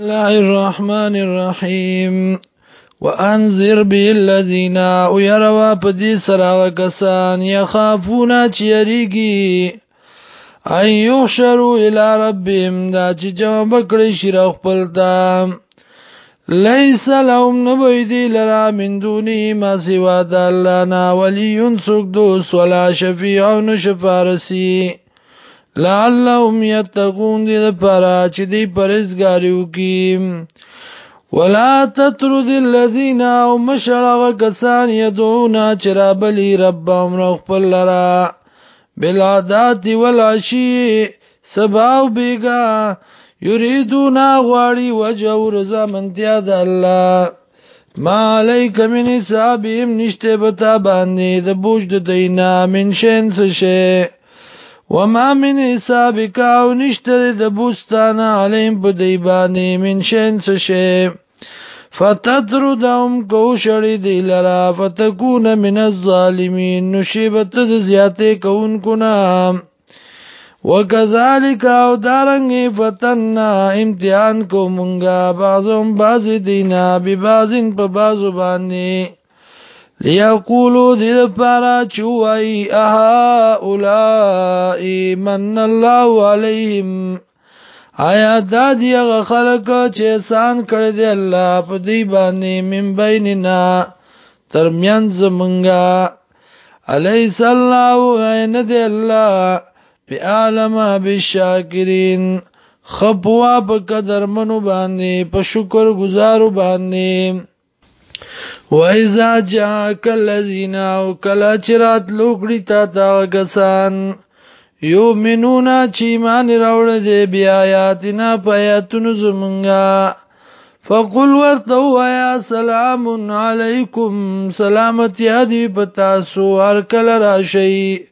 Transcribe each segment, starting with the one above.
الله الرحمن الرحیم وانذر بالذین او يروا پدې سره کسان يخافون چې یریږي ايو شرو الى ربهم دا چې جواب کړی شر خپل تا ليس لهم نبيدي لرا من دوني ما سوى دلنا ولي سوق دوس ولا شفيع نشفارسي لعلهم يتقون دې لپاره چې دې پرېزګاری وکي ولا تترد الذين او مشرغ کسان يدعون چرابلی ربهم رب خپل لرا بالعادات والعشي سباو بیگا یریدون غواړي وجو رضا منتیا د الله ما علیک من صابهم نشته بتا باندې د بوج د دینا من شین څه وما من حسابك او نشته د بوستانه علیم په دی باندې من شین څه شی فتطردهم کوشړی دی لرا فتكون من الظالمین نشیبت د زیاتې کوونکو نه وکذالک او دارنګ فتننا امتحان کو مونږه بعضم بعض دینا ببعضن په بعض باندې ليقولوا ذي پارا چوي اها اولائی من الله عليهم آیا دا دی هغه خلک چې سان کړی دی الله په دی باندې من بیننا ترمیان زمنګا الیس الله عین دی الله بعالم بالشاکرین خبوا په قدر منو باندې په شکر گزارو باندې وَإِذَا جَاءَكَ الَّذِينَ أَوْ كَلَا چِرَات لُکړی تا تا غسان یؤمنون چې ایمان راوړل دي بیا آیاتنا پیاتون زمونږه فقل ورته وایا سلام علیکم سلامتی هدی پتا سو هر کله راشي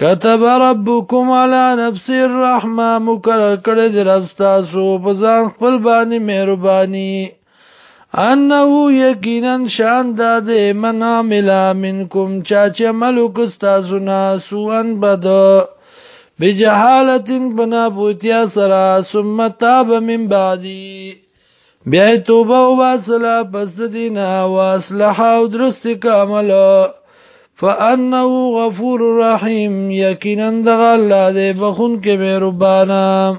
كتب ربكم على نفس الرحمه مکرر کړی د رب تاسو په ځان خپل باندې مهرباني انه یقینا شان د من عمل منکم چا چې ملک استادو نا سوان بد بجهالت بنا بوتیا سرا ثم تاب من بعدی بیا توبه او واسلا پس دینا واصلح او درست کامل فانه غفور رحیم یقینا دغه الله دې بخون کې مهربانا